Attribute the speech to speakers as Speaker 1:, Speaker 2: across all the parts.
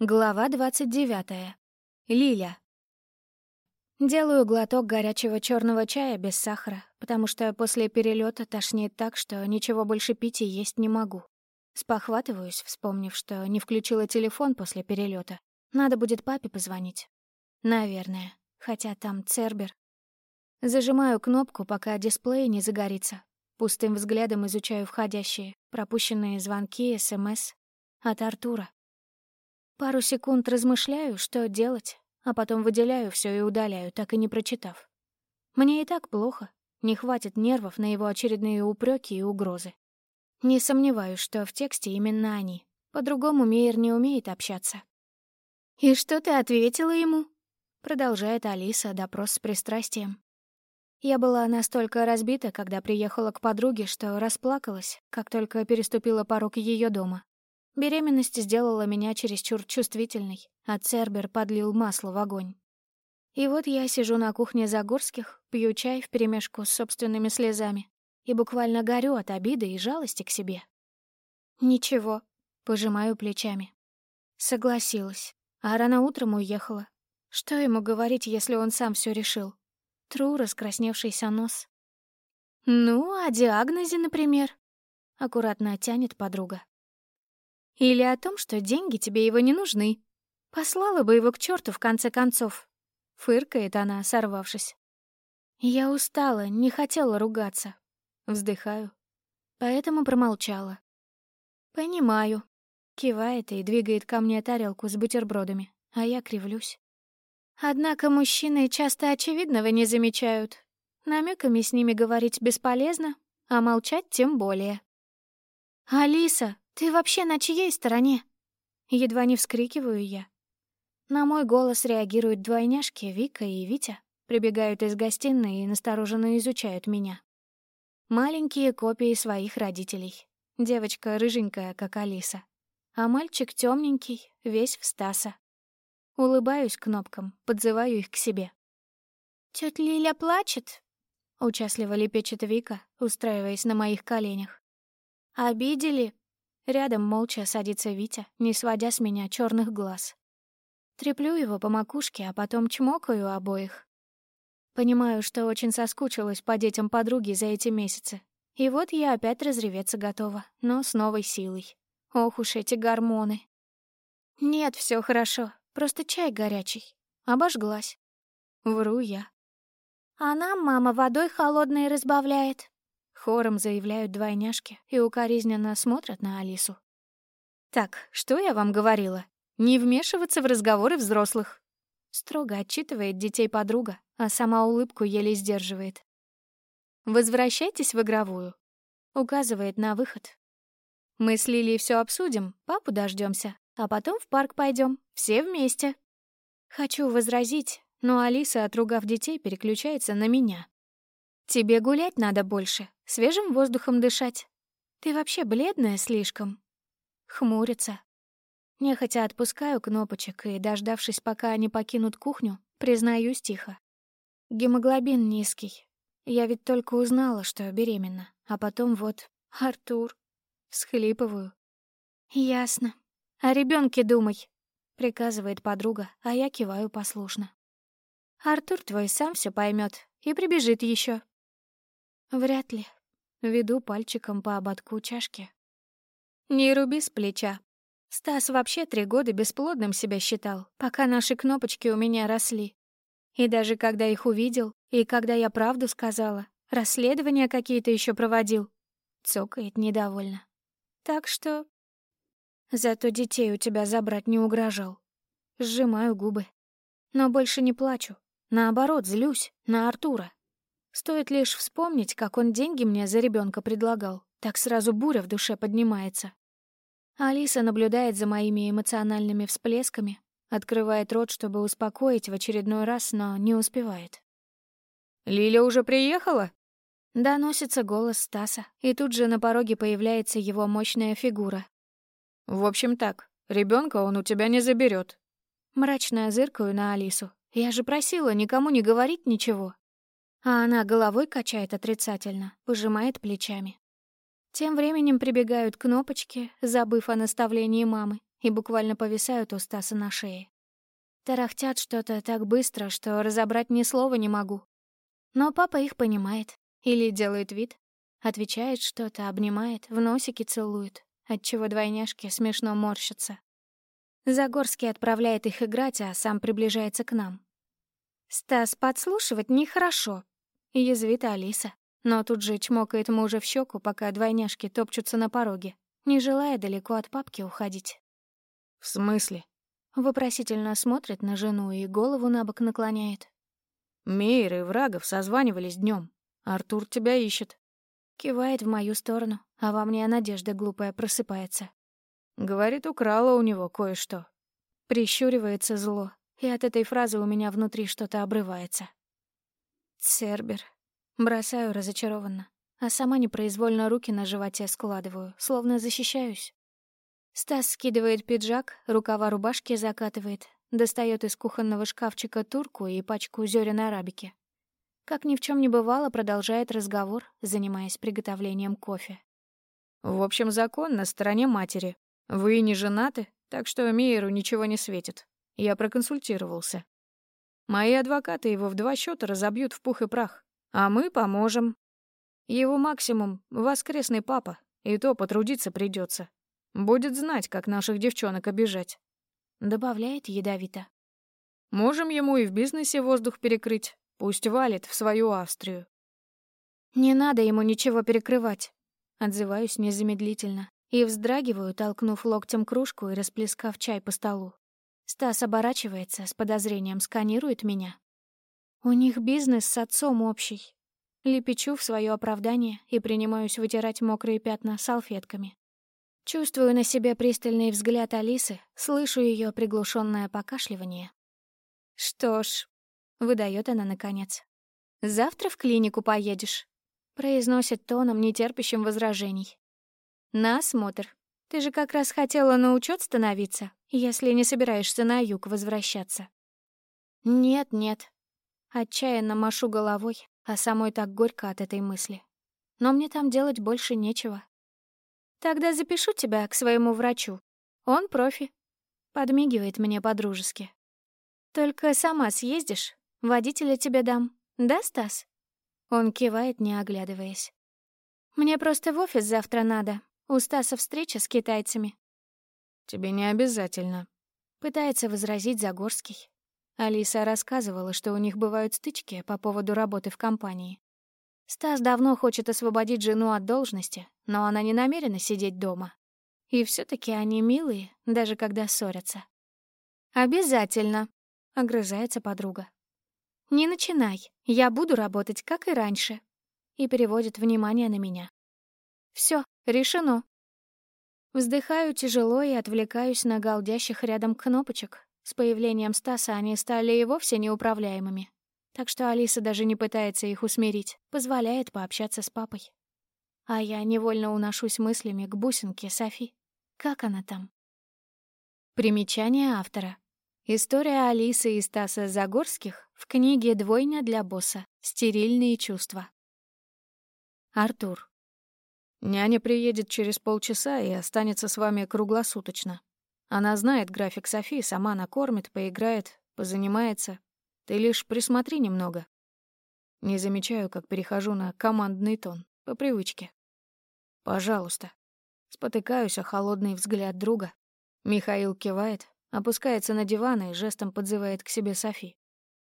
Speaker 1: Глава 29. Лиля. Делаю глоток горячего черного чая без сахара, потому что после перелета тошнит так, что ничего больше пить и есть не могу. Спохватываюсь, вспомнив, что не включила телефон после перелета. Надо будет папе позвонить. Наверное, хотя там Цербер. Зажимаю кнопку, пока дисплей не загорится. Пустым взглядом изучаю входящие, пропущенные звонки, СМС от Артура. Пару секунд размышляю, что делать, а потом выделяю все и удаляю, так и не прочитав. Мне и так плохо, не хватит нервов на его очередные упреки и угрозы. Не сомневаюсь, что в тексте именно они. По-другому Мейер не умеет общаться. «И что ты ответила ему?» Продолжает Алиса допрос с пристрастием. Я была настолько разбита, когда приехала к подруге, что расплакалась, как только переступила порог ее дома. Беременность сделала меня чересчур чувствительной, а Цербер подлил масло в огонь. И вот я сижу на кухне Загорских, пью чай вперемешку с собственными слезами и буквально горю от обиды и жалости к себе. «Ничего», — пожимаю плечами. Согласилась, а рано утром уехала. Что ему говорить, если он сам все решил? Тру раскрасневшийся нос. «Ну, о диагнозе, например», — аккуратно тянет подруга. Или о том, что деньги тебе его не нужны. Послала бы его к черту в конце концов. Фыркает она, сорвавшись. Я устала, не хотела ругаться. Вздыхаю. Поэтому промолчала. Понимаю. Кивает и двигает ко мне тарелку с бутербродами, а я кривлюсь. Однако мужчины часто очевидного не замечают. Намеками с ними говорить бесполезно, а молчать тем более. «Алиса, «Ты вообще на чьей стороне?» Едва не вскрикиваю я. На мой голос реагируют двойняшки Вика и Витя, прибегают из гостиной и настороженно изучают меня. Маленькие копии своих родителей. Девочка рыженькая, как Алиса. А мальчик темненький, весь в Стаса. Улыбаюсь кнопкам, подзываю их к себе. «Тётя Лиля плачет?» — участливо лепечет Вика, устраиваясь на моих коленях. «Обидели?» Рядом молча садится Витя, не сводя с меня черных глаз. Треплю его по макушке, а потом чмокаю обоих. Понимаю, что очень соскучилась по детям подруги за эти месяцы. И вот я опять разреветься готова, но с новой силой. Ох уж эти гормоны. Нет, все хорошо, просто чай горячий. Обожглась. Вру я. А нам мама водой холодной разбавляет. Хором заявляют двойняшки и укоризненно смотрят на Алису. «Так, что я вам говорила? Не вмешиваться в разговоры взрослых!» Строго отчитывает детей подруга, а сама улыбку еле сдерживает. «Возвращайтесь в игровую», — указывает на выход. «Мы с Лилией все обсудим, папу дождемся, а потом в парк пойдем, все вместе». Хочу возразить, но Алиса, отругав детей, переключается на меня. «Тебе гулять надо больше, свежим воздухом дышать. Ты вообще бледная слишком». Хмурится. Нехотя отпускаю кнопочек и, дождавшись, пока они покинут кухню, признаюсь тихо. Гемоглобин низкий. Я ведь только узнала, что беременна. А потом вот Артур. Всхлипываю. «Ясно. О ребенке думай», — приказывает подруга, а я киваю послушно. «Артур твой сам все поймет и прибежит еще. Вряд ли. Веду пальчиком по ободку чашки. Не руби с плеча. Стас вообще три года бесплодным себя считал, пока наши кнопочки у меня росли. И даже когда их увидел, и когда я правду сказала, расследования какие-то еще проводил, цокает недовольно. Так что... Зато детей у тебя забрать не угрожал. Сжимаю губы. Но больше не плачу. Наоборот, злюсь на Артура. Стоит лишь вспомнить, как он деньги мне за ребенка предлагал, так сразу буря в душе поднимается. Алиса наблюдает за моими эмоциональными всплесками, открывает рот, чтобы успокоить в очередной раз, но не успевает.
Speaker 2: «Лиля уже приехала?»
Speaker 1: Доносится голос Стаса, и тут же на пороге появляется его мощная фигура.
Speaker 2: «В общем так, ребенка он у тебя не заберет.
Speaker 1: Мрачно зыркаю на Алису. Я же просила никому не говорить ничего. А она головой качает отрицательно, пожимает плечами. Тем временем прибегают кнопочки, забыв о наставлении мамы, и буквально повисают у Стаса на шее. Тарахтят что-то так быстро, что разобрать ни слова не могу. Но папа их понимает. Или делает вид. Отвечает что-то, обнимает, в носики целует, отчего двойняшки смешно морщатся. Загорский отправляет их играть, а сам приближается к нам. «Стас, подслушивать нехорошо», — язвит Алиса, но тут же чмокает мужа в щеку, пока двойняшки топчутся на пороге, не желая далеко от папки уходить.
Speaker 2: «В смысле?»
Speaker 1: Вопросительно смотрит на жену и голову на бок наклоняет.
Speaker 2: «Мейер и Врагов созванивались днем. Артур тебя ищет».
Speaker 1: Кивает в мою сторону, а во мне надежда глупая просыпается.
Speaker 2: Говорит, украла у него кое-что.
Speaker 1: Прищуривается зло, и от этой фразы у меня внутри что-то обрывается. Цербер. Бросаю разочарованно, а сама непроизвольно руки на животе складываю, словно защищаюсь. Стас скидывает пиджак, рукава рубашки закатывает, достает из кухонного шкафчика турку и пачку зерен арабики. Как ни в чем не бывало, продолжает разговор, занимаясь приготовлением кофе.
Speaker 2: «В общем, закон на стороне матери. Вы не женаты, так что Мейеру ничего не светит. Я проконсультировался. Мои адвокаты его в два счета разобьют в пух и прах, а мы поможем. Его максимум — воскресный папа, и то потрудиться придется. Будет знать, как наших девчонок обижать.
Speaker 1: Добавляет ядовито.
Speaker 2: Можем ему и в бизнесе воздух перекрыть. Пусть валит в свою Австрию.
Speaker 1: Не надо ему ничего перекрывать. Отзываюсь незамедлительно и вздрагиваю, толкнув локтем кружку и расплескав чай по столу. Стас оборачивается, с подозрением сканирует меня. У них бизнес с отцом общий. Лепечу в свое оправдание и принимаюсь вытирать мокрые пятна салфетками. Чувствую на себе пристальный взгляд Алисы, слышу ее приглушенное покашливание. «Что ж», — выдает она наконец, — «завтра в клинику поедешь», — произносит тоном, нетерпящим возражений. «На осмотр. Ты же как раз хотела на учет становиться, если не собираешься на юг возвращаться». «Нет, нет». Отчаянно машу головой, а самой так горько от этой мысли. Но мне там делать больше нечего. Тогда запишу тебя к своему врачу. Он профи. Подмигивает мне по-дружески. Только сама съездишь, водителя тебе дам. Да, Стас? Он кивает, не оглядываясь. Мне просто в офис завтра надо. У Стаса встреча с китайцами.
Speaker 2: Тебе не обязательно.
Speaker 1: Пытается возразить Загорский. Алиса рассказывала, что у них бывают стычки по поводу работы в компании. Стас давно хочет освободить жену от должности, но она не намерена сидеть дома. И все таки они милые, даже когда ссорятся. «Обязательно», — огрызается подруга. «Не начинай, я буду работать, как и раньше», и переводит внимание на меня. Все, решено. Вздыхаю тяжело и отвлекаюсь на галдящих рядом кнопочек. С появлением Стаса они стали и вовсе неуправляемыми. Так что Алиса даже не пытается их усмирить, позволяет пообщаться с папой. А я невольно уношусь мыслями к бусинке Софи. Как она там? Примечание автора. История Алисы и Стаса Загорских в книге «Двойня для босса. Стерильные чувства». Артур.
Speaker 2: Няня приедет через полчаса и останется с вами круглосуточно. Она знает график Софи, сама накормит, поиграет, позанимается. Ты лишь присмотри немного. Не замечаю, как перехожу на командный тон, по привычке. Пожалуйста. Спотыкаюсь о холодный взгляд друга. Михаил кивает, опускается на диван и жестом подзывает к себе Софи.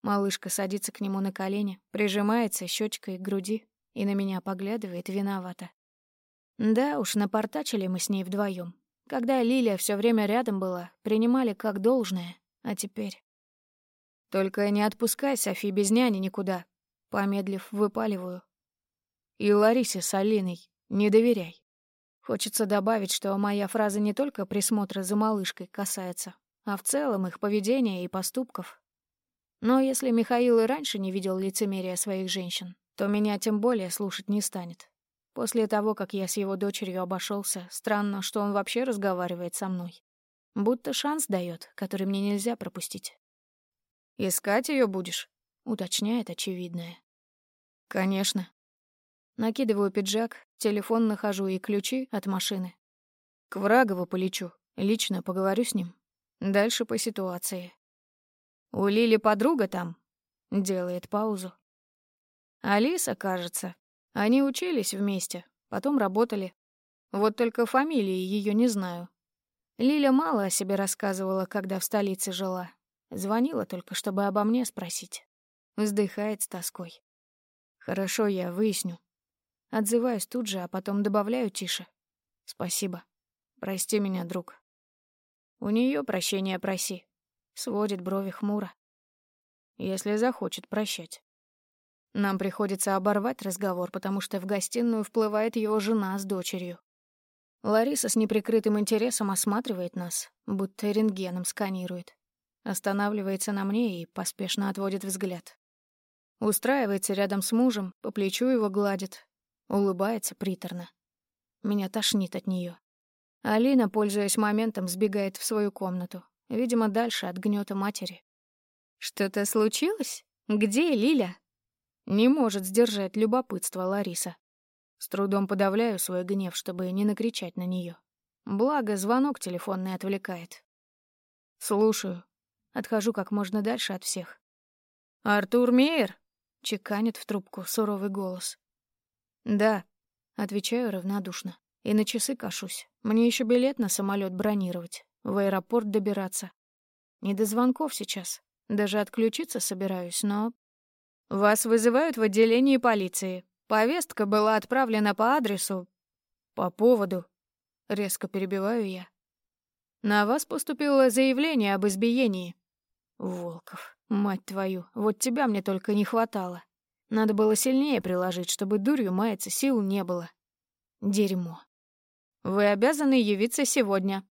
Speaker 2: Малышка садится к нему на колени, прижимается щечкой к груди и на меня поглядывает виновато. Да уж, напортачили мы с ней вдвоем. Когда Лилия все время рядом была, принимали как должное, а теперь... Только не отпускай Софи без няни никуда. Помедлив, выпаливаю. И Ларисе с Алиной не доверяй. Хочется добавить, что моя фраза не только присмотра за малышкой касается, а в целом их поведения и поступков. Но если Михаил и раньше не видел лицемерия своих женщин, то меня тем более слушать не станет. После того, как я с его дочерью обошелся, странно, что он вообще разговаривает со мной. Будто шанс дает, который мне нельзя пропустить. «Искать ее будешь?» — уточняет очевидное. «Конечно», Накидываю пиджак, телефон нахожу и ключи от машины. К Врагову полечу. Лично поговорю с ним. Дальше по ситуации. У Лили подруга там? Делает паузу. Алиса, кажется. Они учились вместе, потом работали. Вот только фамилии ее не знаю. Лиля мало о себе рассказывала, когда в столице жила. Звонила только, чтобы обо мне спросить. Вздыхает с тоской. Хорошо, я выясню. Отзываюсь тут же, а потом добавляю тише. Спасибо. Прости меня, друг. У нее прощения проси. Сводит брови хмуро. Если захочет прощать. Нам приходится оборвать разговор, потому что в гостиную вплывает его жена с дочерью. Лариса с неприкрытым интересом осматривает нас, будто рентгеном сканирует. Останавливается на мне и поспешно отводит взгляд. Устраивается рядом с мужем, по плечу его гладит. Улыбается приторно. Меня тошнит от нее. Алина, пользуясь моментом, сбегает в свою комнату. Видимо, дальше от гнета матери. «Что-то случилось? Где Лиля?» Не может сдержать любопытство Лариса. С трудом подавляю свой гнев, чтобы не накричать на нее. Благо, звонок телефонный отвлекает. Слушаю. Отхожу как можно дальше от всех. «Артур Мейер?» — чеканит в трубку суровый голос. «Да», — отвечаю равнодушно. И на часы кашусь. Мне еще билет на самолет бронировать, в аэропорт добираться. Не до звонков сейчас. Даже отключиться собираюсь, но... Вас вызывают в отделении полиции. Повестка была отправлена по адресу... По поводу... Резко перебиваю я. На вас поступило заявление об избиении. Волков, мать твою, вот тебя мне только не хватало. Надо было сильнее приложить, чтобы дурью маяться сил не было. Дерьмо. Вы обязаны явиться сегодня.